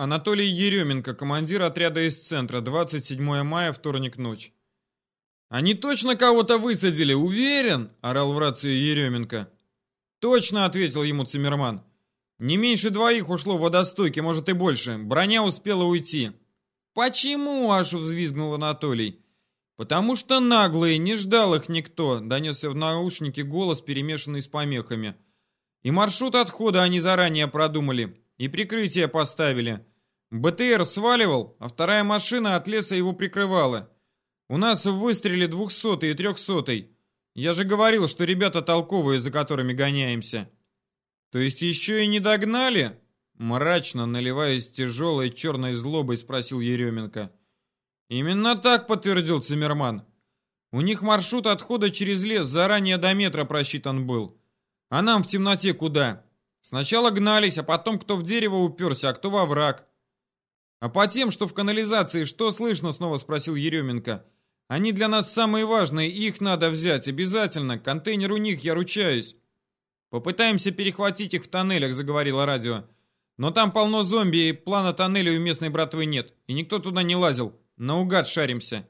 Анатолий Еременко, командир отряда из центра, 27 мая, вторник, ночь. «Они точно кого-то высадили, уверен?» – орал в рацию Еременко. «Точно», – ответил ему Циммерман. «Не меньше двоих ушло в водостойке, может и больше. Броня успела уйти». «Почему?» – аж взвизгнул Анатолий. «Потому что наглые, не ждал их никто», – донесся в наушнике голос, перемешанный с помехами. «И маршрут отхода они заранее продумали, и прикрытие поставили. БТР сваливал, а вторая машина от леса его прикрывала. У нас в выстреле двухсотый и трехсотый. Я же говорил, что ребята толковые, за которыми гоняемся». «То есть еще и не догнали?» Мрачно, наливаясь тяжелой черной злобой, спросил Еременко. «Именно так», — подтвердил Циммерман. «У них маршрут отхода через лес заранее до метра просчитан был. А нам в темноте куда? Сначала гнались, а потом кто в дерево уперся, а кто во враг». «А по тем, что в канализации, что слышно?» — снова спросил Еременко. «Они для нас самые важные, их надо взять, обязательно. Контейнер у них, я ручаюсь». «Попытаемся перехватить их в тоннелях», — заговорило радио. «Но там полно зомби, и плана тоннеля у местной братвы нет, и никто туда не лазил. Наугад шаримся.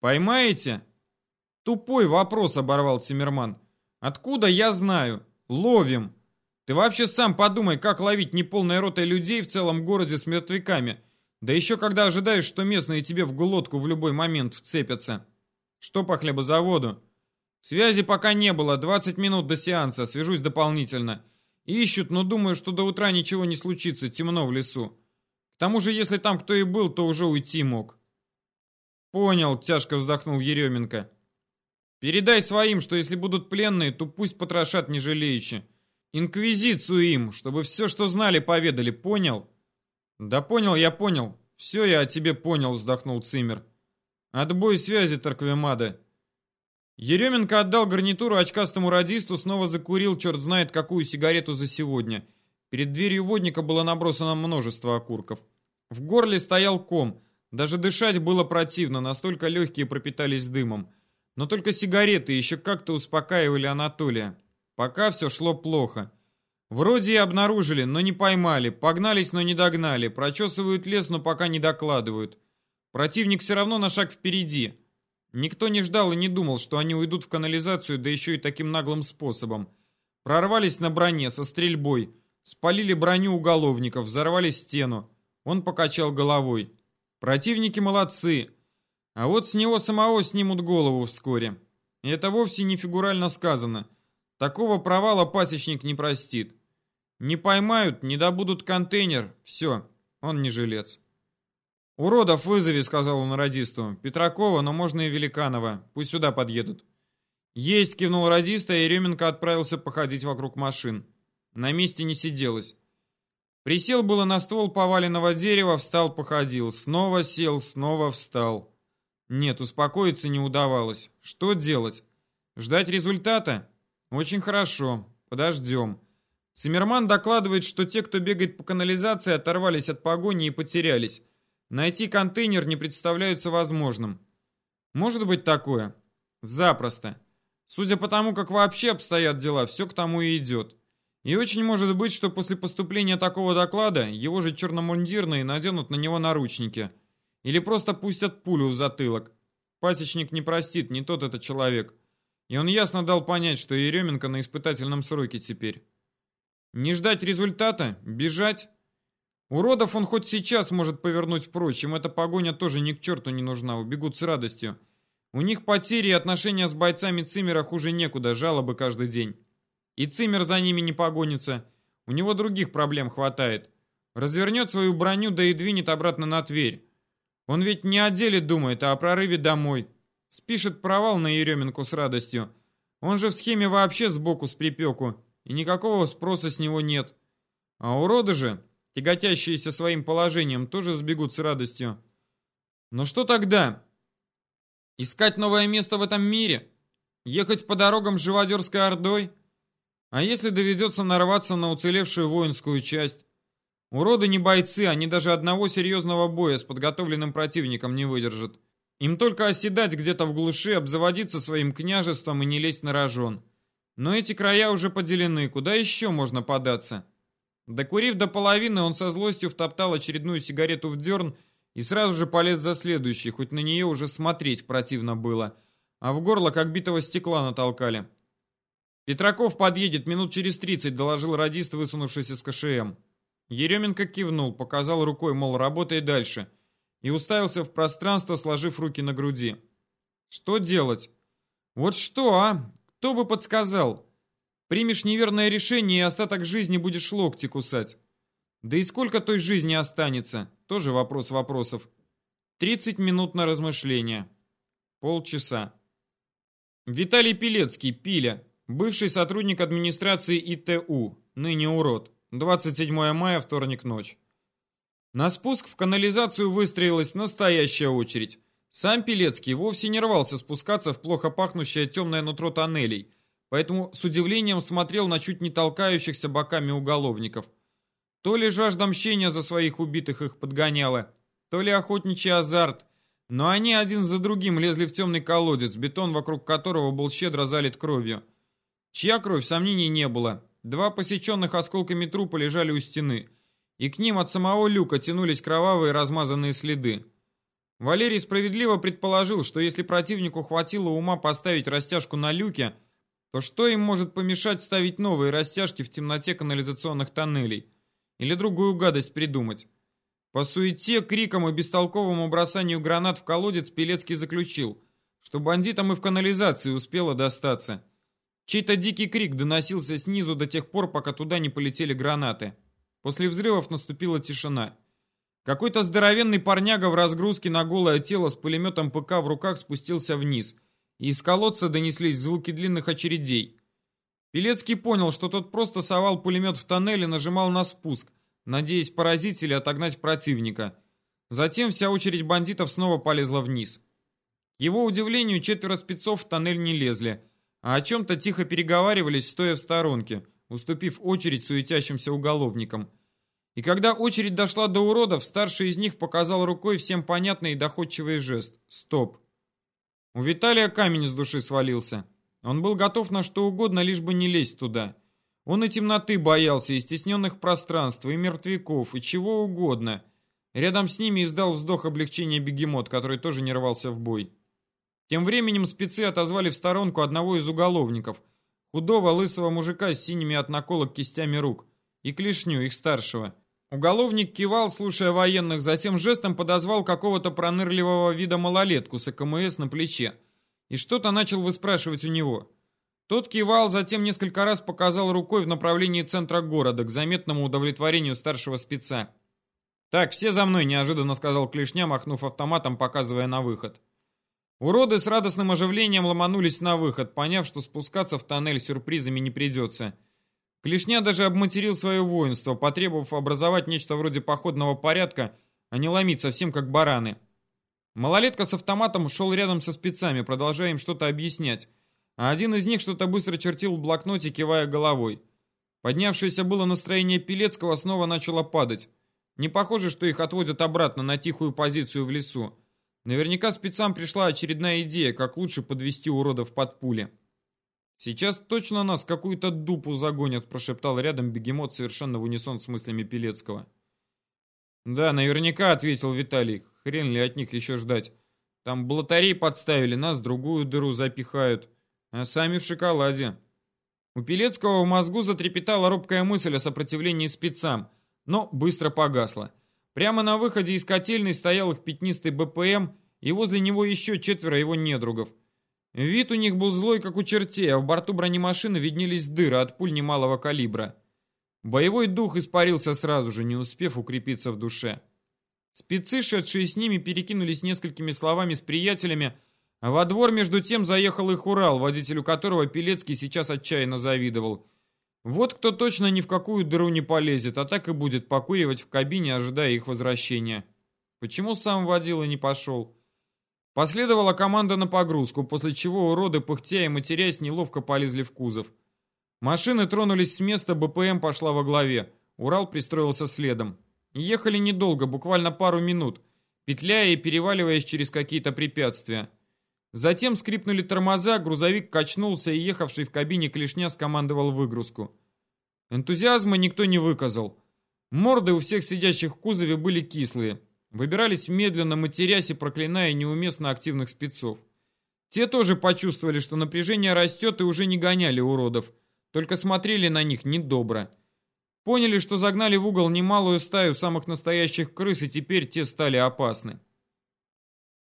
Поймаете? Тупой вопрос оборвал Циммерман. Откуда я знаю? Ловим. Ты вообще сам подумай, как ловить неполной ротой людей в целом городе с мертвяками. Да еще когда ожидаешь, что местные тебе в глотку в любой момент вцепятся. Что по хлебозаводу? Связи пока не было, 20 минут до сеанса, свяжусь дополнительно. Ищут, но думаю, что до утра ничего не случится, темно в лесу. К тому же, если там кто и был, то уже уйти мог. Понял, тяжко вздохнул Еременко. Передай своим, что если будут пленные, то пусть потрошат не жалеючи. Инквизицию им, чтобы все, что знали, поведали, понял? Да понял, я понял. Все я о тебе понял, вздохнул Цимер. Отбой связи, Тарквемада. Еременко отдал гарнитуру очкастому радисту, снова закурил, черт знает какую сигарету за сегодня. Перед дверью водника было набросано множество окурков. В горле стоял ком. Даже дышать было противно, настолько легкие пропитались дымом. Но только сигареты еще как-то успокаивали Анатолия. Пока все шло плохо. Вроде и обнаружили, но не поймали. Погнались, но не догнали. Прочесывают лес, но пока не докладывают. Противник все равно на шаг впереди. Никто не ждал и не думал, что они уйдут в канализацию, да еще и таким наглым способом. Прорвались на броне со стрельбой. Спалили броню уголовников, взорвали стену. Он покачал головой. Противники молодцы. А вот с него самого снимут голову вскоре. И это вовсе не фигурально сказано. Такого провала пасечник не простит. Не поймают, не добудут контейнер. Все, он не жилец. «Уродов вызови», — сказал он радисту. «Петракова, но можно и Великанова. Пусть сюда подъедут». «Есть», — кивнул радиста, и Ременко отправился походить вокруг машин. На месте не сиделось. Присел было на ствол поваленного дерева, встал, походил. Снова сел, снова встал. Нет, успокоиться не удавалось. Что делать? Ждать результата? Очень хорошо. Подождем. Циммерман докладывает, что те, кто бегает по канализации, оторвались от погони и потерялись. Найти контейнер не представляется возможным. Может быть такое? Запросто. Судя по тому, как вообще обстоят дела, все к тому и идет. И очень может быть, что после поступления такого доклада его же черномундирные наденут на него наручники. Или просто пустят пулю в затылок. Пасечник не простит, не тот это человек. И он ясно дал понять, что Еременко на испытательном сроке теперь. Не ждать результата? Бежать? Уродов он хоть сейчас может повернуть впрочем, эта погоня тоже ни к черту не нужна, убегут с радостью. У них потери и отношения с бойцами Циммера хуже некуда, жалобы каждый день. И Циммер за ними не погонится. У него других проблем хватает. Развернет свою броню, да и двинет обратно на Тверь. Он ведь не о деле думает, а о прорыве домой. Спишет провал на Еременку с радостью. Он же в схеме вообще сбоку с припеку, и никакого спроса с него нет. А уроды же, тяготящиеся своим положением, тоже сбегут с радостью. Но что тогда? Искать новое место в этом мире? Ехать по дорогам живодерской ордой? А если доведется нарваться на уцелевшую воинскую часть? Уроды не бойцы, они даже одного серьезного боя с подготовленным противником не выдержат. Им только оседать где-то в глуши, обзаводиться своим княжеством и не лезть на рожон. Но эти края уже поделены, куда еще можно податься? Докурив до половины, он со злостью втоптал очередную сигарету в дерн и сразу же полез за следующей, хоть на нее уже смотреть противно было, а в горло как битого стекла натолкали. «Петраков подъедет минут через тридцать», — доложил радист, высунувшись из КШМ. Еременко кивнул, показал рукой, мол, работай дальше, и уставился в пространство, сложив руки на груди. «Что делать?» «Вот что, а? Кто бы подсказал? Примешь неверное решение и остаток жизни будешь локти кусать. Да и сколько той жизни останется? Тоже вопрос вопросов. 30 минут на размышление. Полчаса. Виталий Пилецкий, Пиля, бывший сотрудник администрации ИТУ, ныне урод. 27 мая, вторник, ночь. На спуск в канализацию выстроилась настоящая очередь. Сам Пилецкий вовсе не рвался спускаться в плохо пахнущее темное нутро тоннелей, поэтому с удивлением смотрел на чуть не толкающихся боками уголовников. То ли жажда мщения за своих убитых их подгоняла, то ли охотничий азарт, но они один за другим лезли в темный колодец, бетон вокруг которого был щедро залит кровью. Чья кровь, сомнений не было. Два посеченных осколками трупа лежали у стены, и к ним от самого люка тянулись кровавые размазанные следы. Валерий справедливо предположил, что если противнику хватило ума поставить растяжку на люке, то что им может помешать ставить новые растяжки в темноте канализационных тоннелей? Или другую гадость придумать? По суете, крикам и бестолковому бросанию гранат в колодец Пелецкий заключил, что бандитам и в канализации успело достаться. Чей-то дикий крик доносился снизу до тех пор, пока туда не полетели гранаты. После взрывов наступила тишина. Какой-то здоровенный парняга в разгрузке на голое тело с пулеметом ПК в руках спустился вниз, и из колодца донеслись звуки длинных очередей. Пелецкий понял, что тот просто совал пулемет в тоннель и нажимал на спуск, надеясь поразить или отогнать противника. Затем вся очередь бандитов снова полезла вниз. К его удивлению, четверо спецов в тоннель не лезли, а о чем-то тихо переговаривались, стоя в сторонке, уступив очередь суетящимся уголовникам – и когда очередь дошла до уродов, старший из них показал рукой всем понятный и доходчивый жест. Стоп. У Виталия камень с души свалился. Он был готов на что угодно, лишь бы не лезть туда. Он и темноты боялся, и стесненных пространств, и мертвяков, и чего угодно. Рядом с ними издал вздох облегчения бегемот, который тоже не рвался в бой. Тем временем спецы отозвали в сторонку одного из уголовников, худого лысого мужика с синими от наколок кистями рук, и клешню их старшего. Уголовник кивал, слушая военных, затем жестом подозвал какого-то пронырливого вида малолетку с АКМС на плече и что-то начал выспрашивать у него. Тот кивал, затем несколько раз показал рукой в направлении центра города, к заметному удовлетворению старшего спеца. «Так, все за мной», — неожиданно сказал Клешня, махнув автоматом, показывая на выход. Уроды с радостным оживлением ломанулись на выход, поняв, что спускаться в тоннель сюрпризами не придется — Клешня даже обматерил свое воинство, потребовав образовать нечто вроде походного порядка, а не ломить совсем как бараны. Малолетка с автоматом шел рядом со спецами, продолжая им что-то объяснять, а один из них что-то быстро чертил в блокноте, кивая головой. Поднявшееся было настроение Пелецкого снова начало падать. Не похоже, что их отводят обратно на тихую позицию в лесу. Наверняка спецам пришла очередная идея, как лучше подвести уродов под пули. «Сейчас точно нас какую-то дупу загонят», прошептал рядом бегемот совершенно в унисон с мыслями Пелецкого. «Да, наверняка», — ответил Виталий. «Хрен ли от них еще ждать? Там блатарей подставили, нас другую дыру запихают, а сами в шоколаде». У Пелецкого в мозгу затрепетала робкая мысль о сопротивлении спецам, но быстро погасла. Прямо на выходе из котельной стоял их пятнистый БПМ, и возле него еще четверо его недругов. Вид у них был злой, как у чертей, а в борту бронемашины виднелись дыры от пуль немалого калибра. Боевой дух испарился сразу же, не успев укрепиться в душе. Спецы, шедшие с ними, перекинулись несколькими словами с приятелями, а во двор между тем заехал их Урал, водителю которого Пелецкий сейчас отчаянно завидовал. Вот кто точно ни в какую дыру не полезет, а так и будет покуривать в кабине, ожидая их возвращения. Почему сам водила не пошел? Последовала команда на погрузку, после чего уроды, пыхтя и матерясь, неловко полезли в кузов. Машины тронулись с места, БПМ пошла во главе. Урал пристроился следом. Ехали недолго, буквально пару минут, петляя и переваливаясь через какие-то препятствия. Затем скрипнули тормоза, грузовик качнулся и ехавший в кабине клешня скомандовал выгрузку. Энтузиазма никто не выказал. Морды у всех сидящих в кузове были кислые. Выбирались медленно, матерясь и проклиная неуместно активных спецов. Те тоже почувствовали, что напряжение растет и уже не гоняли уродов, только смотрели на них недобро. Поняли, что загнали в угол немалую стаю самых настоящих крыс, и теперь те стали опасны.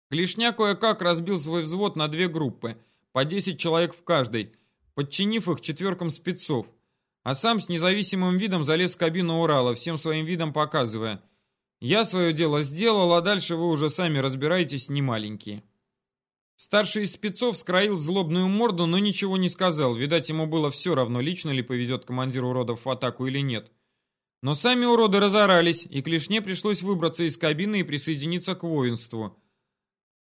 Клешня кое-как разбил свой взвод на две группы, по 10 человек в каждой, подчинив их четверкам спецов, а сам с независимым видом залез в кабину Урала, всем своим видом показывая. «Я свое дело сделал, а дальше вы уже сами разбираетесь, не маленькие». Старший из спецов скроил злобную морду, но ничего не сказал. Видать, ему было все равно, лично ли поведет командир уродов в атаку или нет. Но сами уроды разорались, и Клешне пришлось выбраться из кабины и присоединиться к воинству.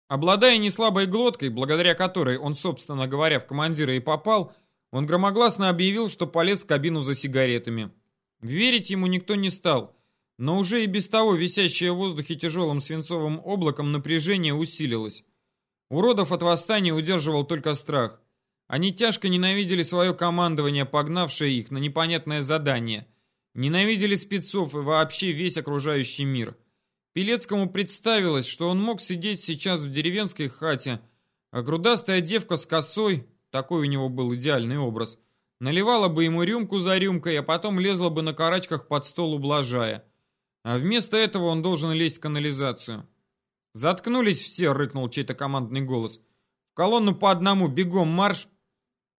Обладая неслабой глоткой, благодаря которой он, собственно говоря, в командира и попал, он громогласно объявил, что полез в кабину за сигаретами. Верить ему никто не стал, но уже и без того висящее в воздухе тяжелым свинцовым облаком напряжение усилилось. Уродов от восстания удерживал только страх. Они тяжко ненавидели свое командование, погнавшее их на непонятное задание. Ненавидели спецов и вообще весь окружающий мир. Пелецкому представилось, что он мог сидеть сейчас в деревенской хате, а грудастая девка с косой, такой у него был идеальный образ, наливала бы ему рюмку за рюмкой, а потом лезла бы на карачках под стол, ублажая. А вместо этого он должен лезть в канализацию. «Заткнулись все!» — рыкнул чей-то командный голос. «В колонну по одному, бегом марш!»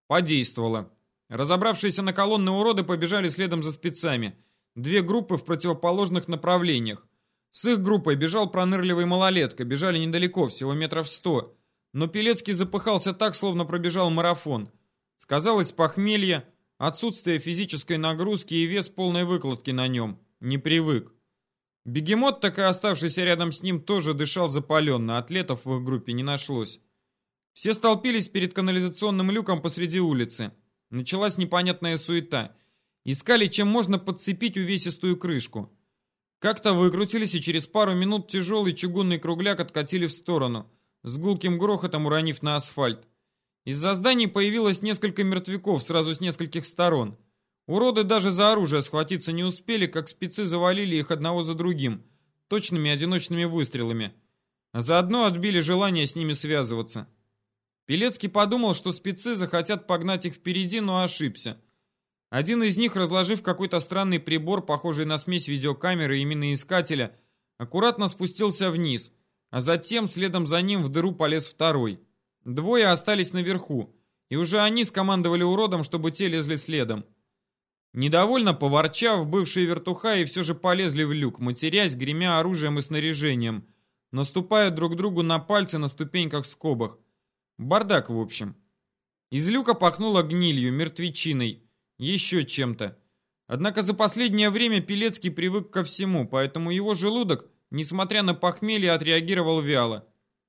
Подействовало. Разобравшиеся на колонны уроды побежали следом за спецами. Две группы в противоположных направлениях. С их группой бежал пронырливый малолетка, бежали недалеко, всего метров сто. Но Пелецкий запыхался так, словно пробежал марафон. Сказалось похмелье, отсутствие физической нагрузки и вес полной выкладки на нем. Не привык. Бегемот, так и оставшийся рядом с ним, тоже дышал запаленно, атлетов в их группе не нашлось. Все столпились перед канализационным люком посреди улицы. Началась непонятная суета. Искали, чем можно подцепить увесистую крышку. Как-то выкрутились, и через пару минут тяжелый чугунный кругляк откатили в сторону, с гулким грохотом уронив на асфальт. Из-за зданий появилось несколько мертвяков сразу с нескольких сторон – Уроды даже за оружие схватиться не успели, как спецы завалили их одного за другим, точными одиночными выстрелами. А заодно отбили желание с ними связываться. Пелецкий подумал, что спецы захотят погнать их впереди, но ошибся. Один из них, разложив какой-то странный прибор, похожий на смесь видеокамеры и миноискателя, аккуратно спустился вниз, а затем следом за ним в дыру полез второй. Двое остались наверху, и уже они скомандовали уродом, чтобы те лезли следом. Недовольно поворчав, бывшие вертухаи все же полезли в люк, матерясь, гремя оружием и снаряжением, наступая друг другу на пальцы на ступеньках-скобах. Бардак, в общем. Из люка пахнуло гнилью, мертвечиной, еще чем-то. Однако за последнее время Пелецкий привык ко всему, поэтому его желудок, несмотря на похмелье, отреагировал вяло.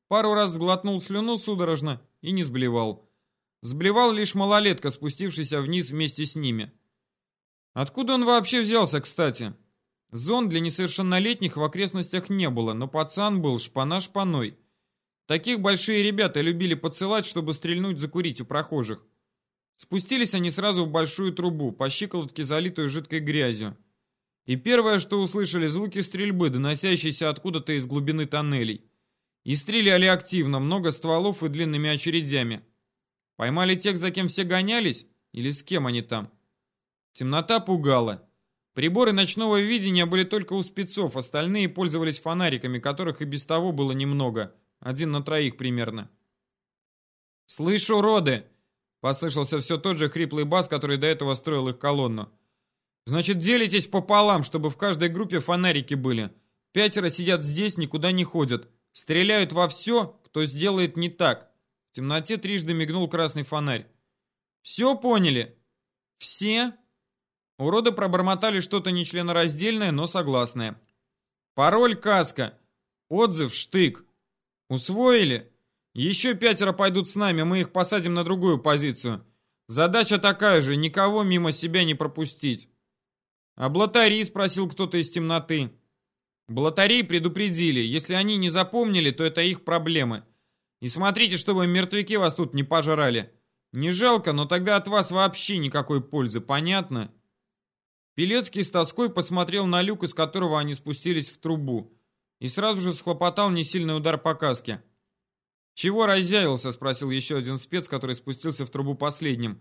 Пару раз сглотнул слюну судорожно и не сблевал. Сблевал лишь малолетка, спустившийся вниз вместе с ними. Откуда он вообще взялся, кстати? Зон для несовершеннолетних в окрестностях не было, но пацан был шпана шпаной. Таких большие ребята любили поцелать, чтобы стрельнуть закурить у прохожих. Спустились они сразу в большую трубу, по щиколотке залитую жидкой грязью. И первое, что услышали, звуки стрельбы, доносящиеся откуда-то из глубины тоннелей. И стреляли активно, много стволов и длинными очередями. Поймали тех, за кем все гонялись? Или с кем они там? Темнота пугала. Приборы ночного видения были только у спецов, остальные пользовались фонариками, которых и без того было немного. Один на троих примерно. «Слышу, роды!» Послышался все тот же хриплый бас, который до этого строил их колонну. «Значит, делитесь пополам, чтобы в каждой группе фонарики были. Пятеро сидят здесь, никуда не ходят. Стреляют во все, кто сделает не так». В темноте трижды мигнул красный фонарь. «Все поняли?» «Все?» Уроды пробормотали что-то нечленораздельное, но согласное. Пароль каска. Отзыв штык. Усвоили? Еще пятеро пойдут с нами, мы их посадим на другую позицию. Задача такая же, никого мимо себя не пропустить. А блатари, спросил кто-то из темноты. Блатарей предупредили, если они не запомнили, то это их проблемы. И смотрите, чтобы мертвяки вас тут не пожрали. Не жалко, но тогда от вас вообще никакой пользы, понятно? Пелецкий с тоской посмотрел на люк, из которого они спустились в трубу, и сразу же схлопотал несильный удар по каске. «Чего разъявился?» — спросил еще один спец, который спустился в трубу последним.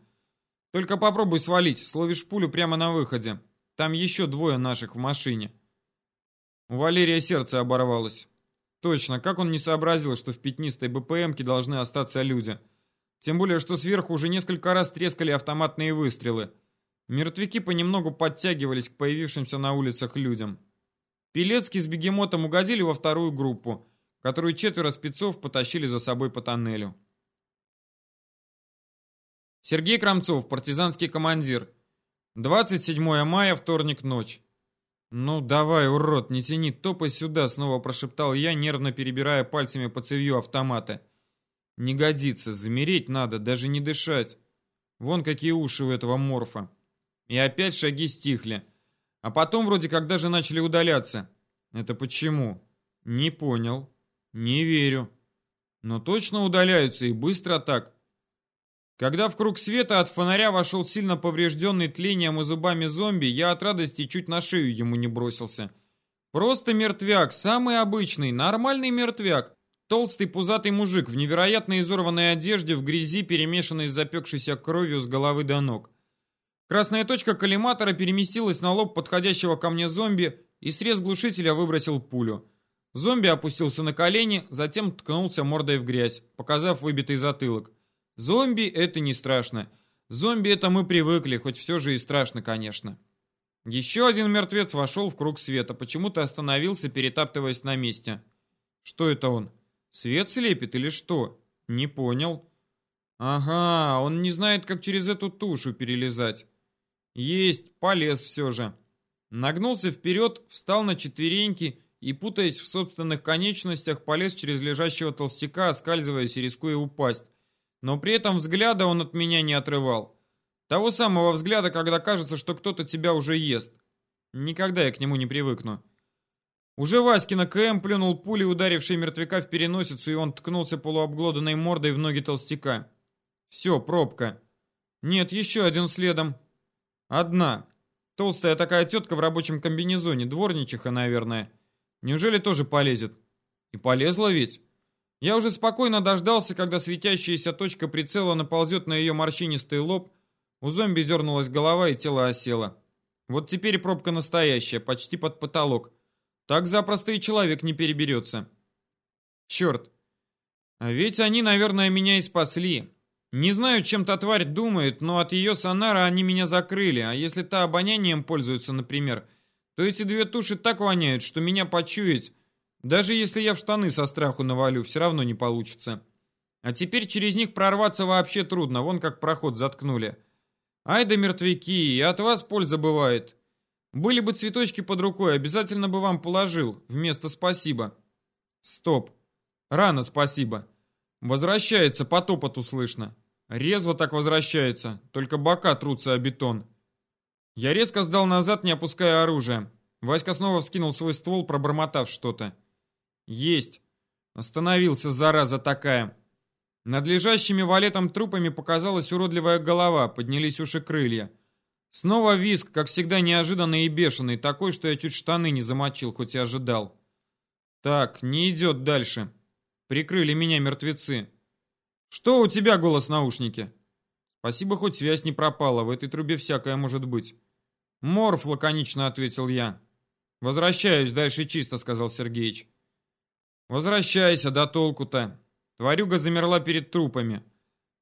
«Только попробуй свалить, словишь пулю прямо на выходе. Там еще двое наших в машине». У Валерия сердце оборвалось. Точно, как он не сообразил, что в пятнистой БПМке должны остаться люди. Тем более, что сверху уже несколько раз трескали автоматные выстрелы. Мертвяки понемногу подтягивались к появившимся на улицах людям. Пелецкий с бегемотом угодили во вторую группу, которую четверо спецов потащили за собой по тоннелю. Сергей Крамцов, партизанский командир. 27 мая, вторник, ночь. «Ну давай, урод, не тяни, топай сюда», — снова прошептал я, нервно перебирая пальцами по цевью автомата. «Не годится, замереть надо, даже не дышать. Вон какие уши у этого морфа». И опять шаги стихли. А потом вроде как даже начали удаляться. Это почему? Не понял. Не верю. Но точно удаляются и быстро так. Когда в круг света от фонаря вошел сильно поврежденный тлением и зубами зомби, я от радости чуть на шею ему не бросился. Просто мертвяк, самый обычный, нормальный мертвяк. Толстый пузатый мужик в невероятно изорванной одежде, в грязи, перемешанной с запекшейся кровью с головы до ног. Красная точка коллиматора переместилась на лоб подходящего ко мне зомби, и срез глушителя выбросил пулю. Зомби опустился на колени, затем ткнулся мордой в грязь, показав выбитый затылок. Зомби это не страшно. Зомби это мы привыкли, хоть все же и страшно, конечно. Еще один мертвец вошел в круг света, почему-то остановился, перетаптываясь на месте. Что это он? Свет слепит или что? Не понял. Ага, он не знает, как через эту тушу перелезать. Есть, полез все же. Нагнулся вперед, встал на четвереньки и, путаясь в собственных конечностях, полез через лежащего толстяка, оскальзываясь и рискуя упасть но при этом взгляда он от меня не отрывал. Того самого взгляда, когда кажется, что кто-то тебя уже ест. Никогда я к нему не привыкну. Уже Васькина КМ плюнул пулей, ударившей мертвяка в переносицу, и он ткнулся полуобглоданной мордой в ноги толстяка. Все, пробка. Нет, еще один следом. Одна. Толстая такая тетка в рабочем комбинезоне, дворничиха, наверное. Неужели тоже полезет? И полезла ведь. Я уже спокойно дождался, когда светящаяся точка прицела наползет на ее морщинистый лоб. У зомби дернулась голова и тело осело. Вот теперь пробка настоящая, почти под потолок. Так запросто и человек не переберется. Черт. А ведь они, наверное, меня и спасли. Не знаю, чем та тварь думает, но от ее сонара они меня закрыли, а если та обонянием пользуется, например, то эти две туши так воняют, что меня почуять даже если я в штаны со страху навалю, все равно не получится. А теперь через них прорваться вообще трудно, вон как проход заткнули. Ай да мертвяки, и от вас польза бывает. Были бы цветочки под рукой, обязательно бы вам положил, вместо спасибо. Стоп. Рано спасибо. Возвращается, по топоту слышно. Резво так возвращается, только бока трутся о бетон. Я резко сдал назад, не опуская оружие. Васька снова вскинул свой ствол, пробормотав что-то. Есть. Остановился, зараза такая. Над лежащими валетом трупами показалась уродливая голова, поднялись уши крылья. Снова виск, как всегда неожиданный и бешеный, такой, что я чуть штаны не замочил, хоть и ожидал. Так, не идет дальше. Прикрыли меня мертвецы. Что у тебя, голос в наушнике? Спасибо, хоть связь не пропала, в этой трубе всякое может быть. Морф, лаконично ответил я. Возвращаюсь, дальше чисто, сказал Сергеич. «Возвращайся, да толку-то!» Тварюга замерла перед трупами.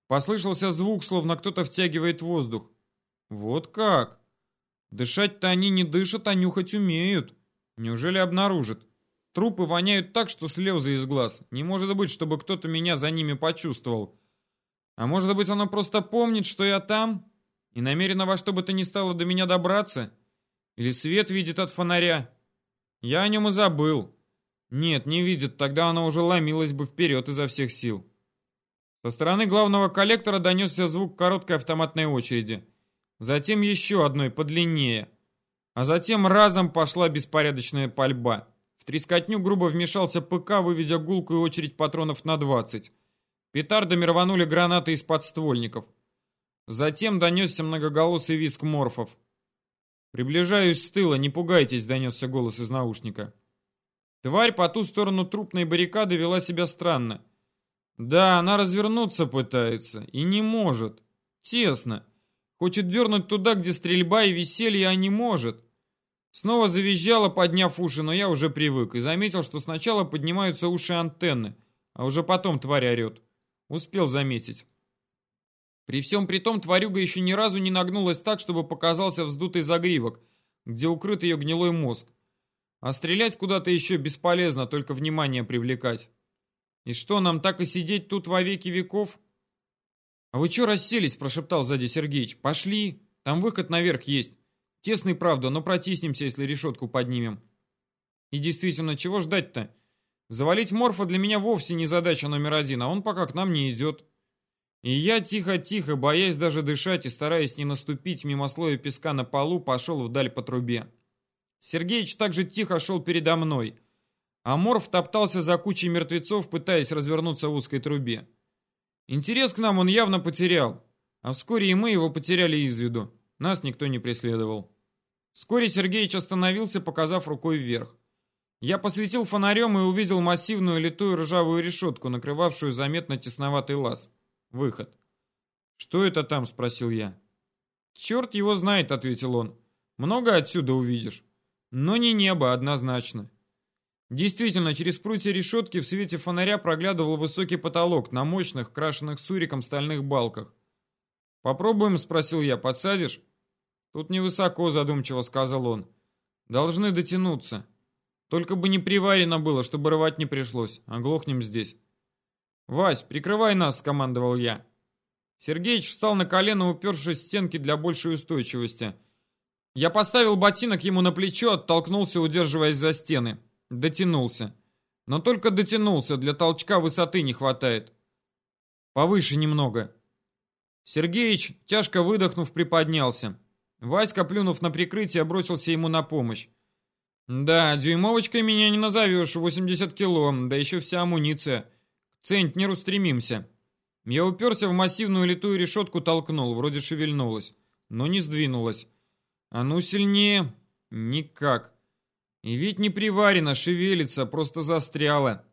Послышался звук, словно кто-то втягивает воздух. «Вот как!» Дышать-то они не дышат, а нюхать умеют. Неужели обнаружат? Трупы воняют так, что слезы из глаз. Не может быть, чтобы кто-то меня за ними почувствовал. А может быть, оно просто помнит, что я там? И намерено во что бы то ни стало до меня добраться? Или свет видит от фонаря? Я о нем и забыл. Нет, не видит, тогда она уже ломилась бы вперед изо всех сил. Со стороны главного коллектора донесся звук короткой автоматной очереди. Затем еще одной, подлиннее. А затем разом пошла беспорядочная пальба. Трескотню грубо вмешался ПК, выведя гулкую очередь патронов на 20. Петардами рванули гранаты из подствольников. Затем донесся многоголосый визг морфов. «Приближаюсь с тыла, не пугайтесь», — донесся голос из наушника. Тварь по ту сторону трупной баррикады вела себя странно. Да, она развернуться пытается, и не может. Тесно. Хочет дернуть туда, где стрельба и веселье, а не может. Снова завизжала, подняв уши, но я уже привык и заметил, что сначала поднимаются уши антенны, а уже потом тварь орет. Успел заметить. При всем при том, тварюга еще ни разу не нагнулась так, чтобы показался вздутый загривок, где укрыт ее гнилой мозг. А стрелять куда-то еще бесполезно, только внимание привлекать. И что, нам так и сидеть тут во веки веков? «А вы че расселись?» – прошептал сзади Сергеич. «Пошли, там выход наверх есть. Тесный, правда, но протиснемся, если решетку поднимем». И действительно, чего ждать-то? Завалить Морфа для меня вовсе не задача номер один, а он пока к нам не идет. И я тихо-тихо, боясь даже дышать и стараясь не наступить мимо слоя песка на полу, пошел вдаль по трубе. Сергеич также тихо шел передо мной, а Морф топтался за кучей мертвецов, пытаясь развернуться в узкой трубе. Интерес к нам он явно потерял, а вскоре и мы его потеряли из виду. Нас никто не преследовал. Вскоре Сергеич остановился, показав рукой вверх. Я посветил фонарем и увидел массивную литую ржавую решетку, накрывавшую заметно тесноватый лаз. Выход. «Что это там?» — спросил я. «Черт его знает», — ответил он. «Много отсюда увидишь. Но не небо, однозначно». Действительно, через прутья решетки в свете фонаря проглядывал высокий потолок на мощных, крашенных суриком стальных балках. «Попробуем?» — спросил я. «Подсадишь?» «Тут невысоко», — задумчиво сказал он. «Должны дотянуться. Только бы не приварено было, чтобы рвать не пришлось. Оглохнем здесь». «Вась, прикрывай нас», — скомандовал я. Сергеич встал на колено, упершись в стенки для большей устойчивости. Я поставил ботинок ему на плечо, оттолкнулся, удерживаясь за стены. Дотянулся. Но только дотянулся, для толчка высоты не хватает. Повыше немного. Сергеич, тяжко выдохнув, приподнялся. Васька, плюнув на прикрытие, бросился ему на помощь. «Да, дюймовочкой меня не назовешь, 80 кило, да еще вся амуниция. К центнеру стремимся». Я уперся в массивную литую решетку, толкнул, вроде шевельнулась, но не сдвинулась. А ну сильнее. Никак. И ведь не приварено, шевелится, просто застряло.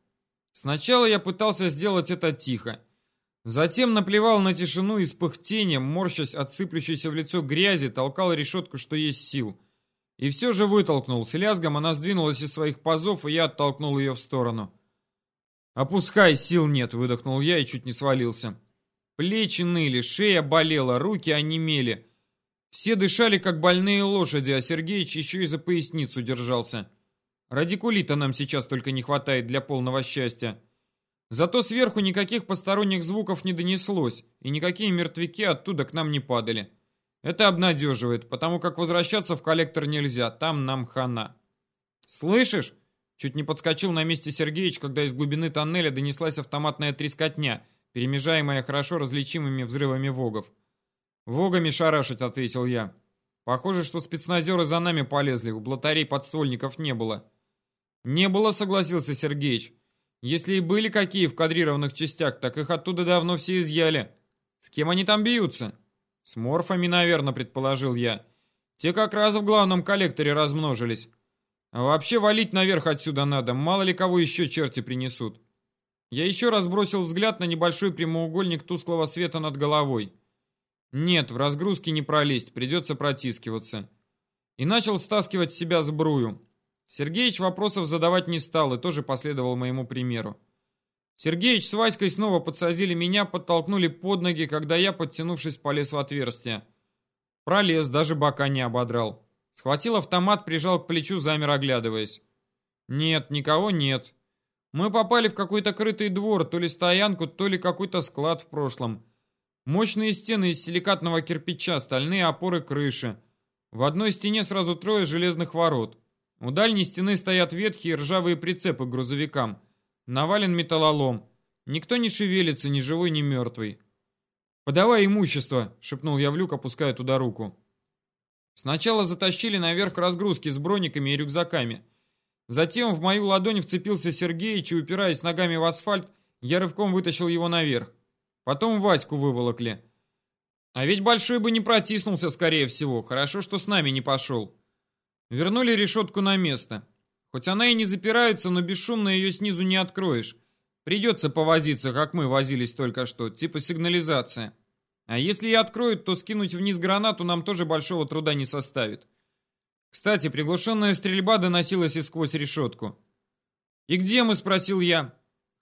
Сначала я пытался сделать это тихо. Затем наплевал на тишину и с пыхтением, морщась от сыплющейся в лицо грязи, толкал решетку, что есть сил. И все же вытолкнул. С лязгом она сдвинулась из своих пазов, и я оттолкнул ее в сторону. «Опускай, сил нет!» — выдохнул я и чуть не свалился. Плечи ныли, шея болела, руки онемели. Все дышали, как больные лошади, а Сергеич еще и за поясницу держался. Радикулита нам сейчас только не хватает для полного счастья. Зато сверху никаких посторонних звуков не донеслось, и никакие мертвяки оттуда к нам не падали. Это обнадеживает, потому как возвращаться в коллектор нельзя, там нам хана. «Слышишь?» Чуть не подскочил на месте Сергеич, когда из глубины тоннеля донеслась автоматная трескотня, перемежаемая хорошо различимыми взрывами вогов. «Вогами шарашить», — ответил я. «Похоже, что спецназеры за нами полезли, у блатарей подствольников не было». «Не было», — согласился Сергеич. «Если и были какие в кадрированных частях, так их оттуда давно все изъяли. С кем они там бьются?» «С морфами, наверное», — предположил я. «Те как раз в главном коллекторе размножились. А вообще валить наверх отсюда надо, мало ли кого еще черти принесут». Я еще раз бросил взгляд на небольшой прямоугольник тусклого света над головой. Нет, в разгрузке не пролезть, придется протискиваться. И начал стаскивать с себя сбрую. Сергеич вопросов задавать не стал и тоже последовал моему примеру. Сергеич с Васькой снова подсадили меня, подтолкнули под ноги, когда я, подтянувшись, полез в отверстие. Пролез, даже бока не ободрал. Схватил автомат, прижал к плечу, замер, оглядываясь. Нет, никого нет. Мы попали в какой-то крытый двор, то ли стоянку, то ли какой-то склад в прошлом. Мощные стены из силикатного кирпича, стальные опоры крыши. В одной стене сразу трое железных ворот. У дальней стены стоят ветхие ржавые прицепы к грузовикам. Навален металлолом. Никто не шевелится, ни живой, ни мертвый. «Подавай имущество!» — шепнул я в люк, опуская туда руку. Сначала затащили наверх разгрузки с брониками и рюкзаками. Затем в мою ладонь вцепился Сергеич и, упираясь ногами в асфальт, я рывком вытащил его наверх. Потом Ваську выволокли. А ведь Большой бы не протиснулся, скорее всего. Хорошо, что с нами не пошел. Вернули решетку на место. Хоть она и не запирается, но бесшумно ее снизу не откроешь. Придется повозиться, как мы возились только что, типа сигнализация. А если и откроют, то скинуть вниз гранату нам тоже большого труда не составит. Кстати, приглушенная стрельба доносилась и сквозь решетку. «И где мы?» – спросил я.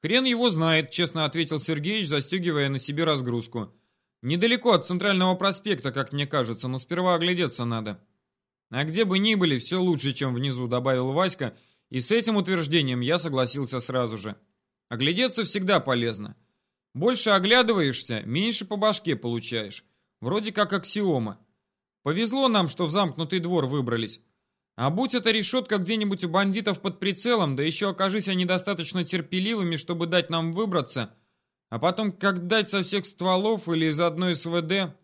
«Хрен его знает», – честно ответил Сергеич, застегивая на себе разгрузку. «Недалеко от центрального проспекта, как мне кажется, но сперва оглядеться надо». «А где бы ни были, все лучше, чем внизу», – добавил Васька, и с этим утверждением я согласился сразу же. Оглядеться всегда полезно. Больше оглядываешься, меньше по башке получаешь. Вроде как аксиома. Повезло нам, что в замкнутый двор выбрались. А будь эта решетка где-нибудь у бандитов под прицелом, да еще окажись они достаточно терпеливыми, чтобы дать нам выбраться, а потом как дать со всех стволов или из одной СВД...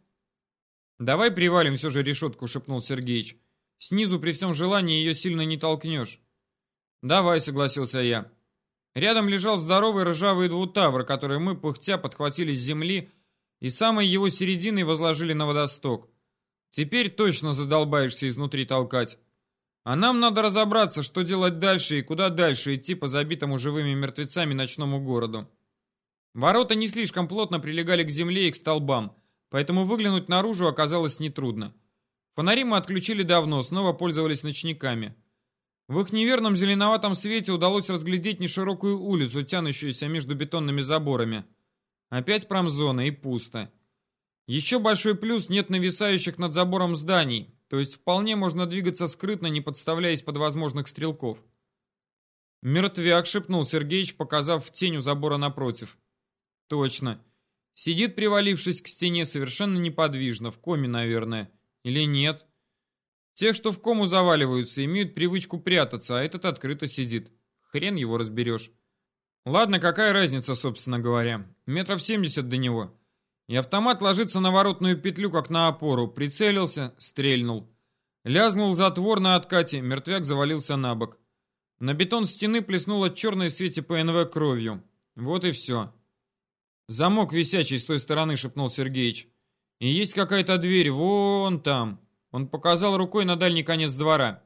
«Давай привалим все же решетку», — шепнул Сергеич. «Снизу при всем желании ее сильно не толкнешь». «Давай», — согласился я. Рядом лежал здоровый ржавый двутавр, который мы, пыхтя, подхватили с земли и самой его серединой возложили на водосток. Теперь точно задолбаешься изнутри толкать. А нам надо разобраться, что делать дальше и куда дальше идти по забитому живыми мертвецами ночному городу. Ворота не слишком плотно прилегали к земле и к столбам, поэтому выглянуть наружу оказалось нетрудно. Фонари мы отключили давно, снова пользовались ночниками. В их неверном зеленоватом свете удалось разглядеть неширокую улицу, тянущуюся между бетонными заборами. Опять промзона и пусто. Еще большой плюс нет нависающих над забором зданий, то есть вполне можно двигаться скрытно, не подставляясь под возможных стрелков. «Мертвяк», — шепнул Сергеич, показав в тень у забора напротив. «Точно. Сидит, привалившись к стене, совершенно неподвижно, в коме, наверное. Или нет?» Те, что в кому заваливаются, имеют привычку прятаться, а этот открыто сидит. Хрен его разберешь. Ладно, какая разница, собственно говоря. Метров семьдесят до него. И автомат ложится на воротную петлю, как на опору. Прицелился, стрельнул. Лязнул затвор на откате, мертвяк завалился на бок. На бетон стены плеснуло черной в свете ПНВ кровью. Вот и все. «Замок висячий с той стороны», — шепнул Сергеич. «И есть какая-то дверь, вон там». Он показал рукой на дальний конец двора.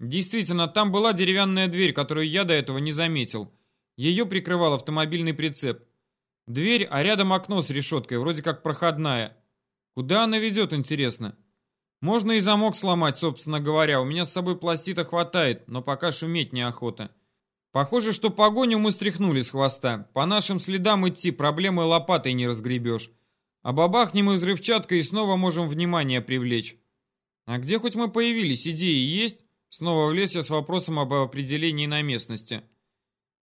Действительно, там была деревянная дверь, которую я до этого не заметил. Ее прикрывал автомобильный прицеп. Дверь, а рядом окно с решеткой, вроде как проходная. Куда она ведет, интересно? Можно и замок сломать, собственно говоря. У меня с собой пластита хватает, но пока шуметь неохота. Похоже, что погоню мы стряхнули с хвоста. По нашим следам идти проблемы лопатой не разгребешь. А бабахнем и взрывчаткой и снова можем внимание привлечь. А где хоть мы появились, идеи есть? Снова влез я с вопросом об определении на местности.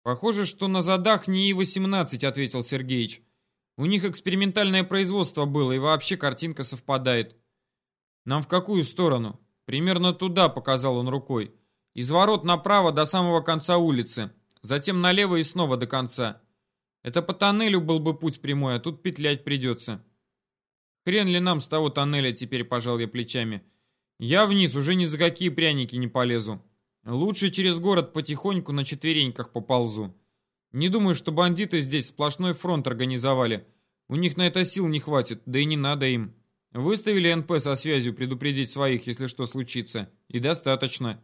«Похоже, что на задах не И-18», — ответил Сергеич. «У них экспериментальное производство было, и вообще картинка совпадает». «Нам в какую сторону?» «Примерно туда», — показал он рукой. «Из ворот направо до самого конца улицы, затем налево и снова до конца. Это по тоннелю был бы путь прямой, а тут петлять придется». «Хрен ли нам с того тоннеля теперь», — пожал я плечами. «Я вниз уже ни за какие пряники не полезу. Лучше через город потихоньку на четвереньках поползу. Не думаю, что бандиты здесь сплошной фронт организовали. У них на это сил не хватит, да и не надо им. Выставили НП со связью предупредить своих, если что случится. И достаточно.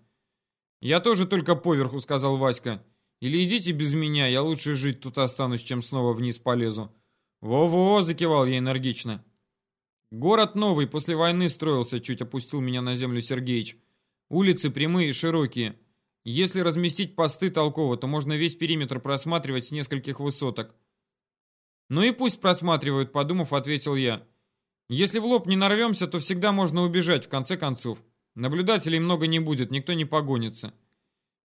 Я тоже только поверху, сказал Васька. Или идите без меня, я лучше жить тут останусь, чем снова вниз полезу. Во-во, закивал я энергично. Город новый, после войны строился, чуть опустил меня на землю Сергеич. Улицы прямые и широкие. Если разместить посты толково, то можно весь периметр просматривать с нескольких высоток. Ну и пусть просматривают, подумав, ответил я. Если в лоб не нарвемся, то всегда можно убежать, в конце концов. Наблюдателей много не будет, никто не погонится.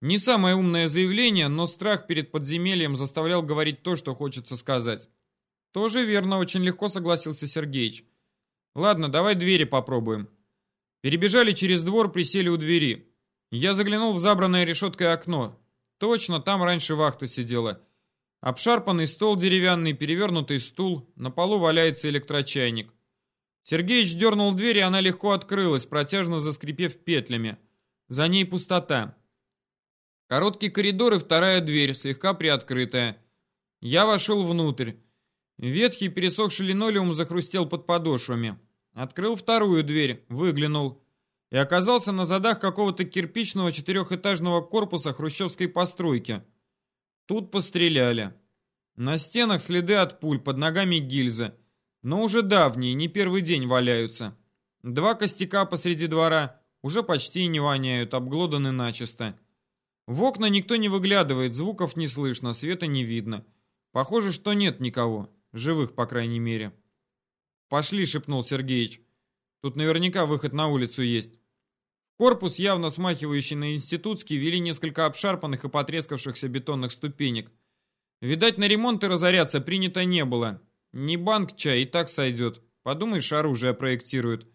Не самое умное заявление, но страх перед подземельем заставлял говорить то, что хочется сказать. Тоже верно, очень легко согласился Сергеич. Ладно, давай двери попробуем. Перебежали через двор, присели у двери. Я заглянул в забранное решеткой окно. Точно, там раньше вахта сидела. Обшарпанный стол деревянный, перевернутый стул, на полу валяется электрочайник. Сергеич дернул дверь, и она легко открылась, протяжно заскрипев петлями. За ней пустота. Короткий коридор и вторая дверь, слегка приоткрытая. Я вошел внутрь. Ветхий пересохший линолеум захрустел под подошвами. Открыл вторую дверь, выглянул. И оказался на задах какого-то кирпичного четырехэтажного корпуса хрущевской постройки. Тут постреляли. На стенах следы от пуль, под ногами гильзы. Но уже давние, не первый день валяются. Два костяка посреди двора уже почти не воняют, обглоданы начисто. В окна никто не выглядывает, звуков не слышно, света не видно. Похоже, что нет никого, живых, по крайней мере. «Пошли», — шепнул Сергеич. «Тут наверняка выход на улицу есть». Корпус, явно смахивающий на институтский, вели несколько обшарпанных и потрескавшихся бетонных ступенек. Видать, на ремонт и разоряться принято не было. Не банк чай, и так сойдет. Подумаешь, оружие проектируют.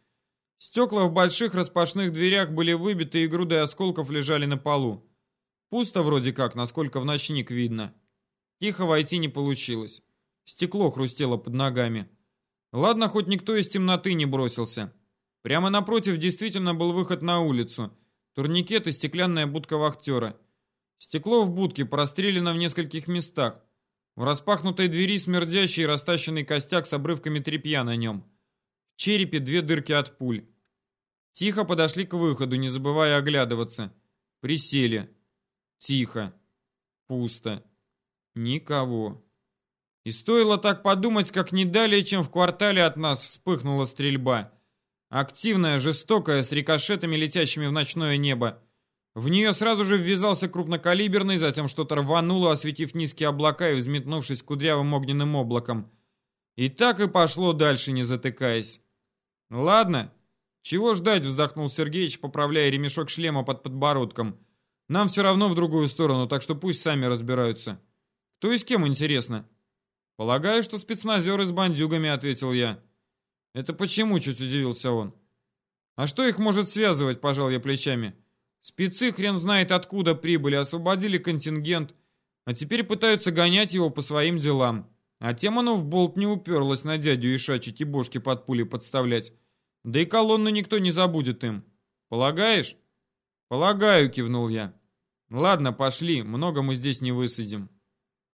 Стекла в больших распашных дверях были выбиты и груды осколков лежали на полу. Пусто вроде как, насколько в ночник видно. Тихо войти не получилось. Стекло хрустело под ногами. Ладно, хоть никто из темноты не бросился. Прямо напротив действительно был выход на улицу. Турникет и стеклянная будка вахтера. Стекло в будке прострелено в нескольких местах. В распахнутой двери смердящий растащенный костяк с обрывками тряпья на нем. В черепе две дырки от пуль. Тихо подошли к выходу, не забывая оглядываться. Присели. Тихо. Пусто. Никого. И стоило так подумать, как не далее, чем в квартале от нас вспыхнула стрельба. Активная, жестокая, с рикошетами, летящими в ночное небо. В нее сразу же ввязался крупнокалиберный, затем что-то рвануло, осветив низкие облака и взметнувшись кудрявым огненным облаком. И так и пошло дальше, не затыкаясь. «Ладно, чего ждать?» — вздохнул Сергеич, поправляя ремешок шлема под подбородком. «Нам все равно в другую сторону, так что пусть сами разбираются». «Кто и с кем, интересно?» «Полагаю, что спецназеры с бандюгами», — ответил я. «Это почему?» — чуть удивился он. «А что их может связывать?» — пожал я плечами. «Спецы хрен знает откуда прибыли, освободили контингент, а теперь пытаются гонять его по своим делам. А тем оно в болт не уперлось на дядю Ишачить и бошки под пули подставлять. Да и колонну никто не забудет им. Полагаешь?» «Полагаю», — кивнул я. «Ладно, пошли, много мы здесь не высадим».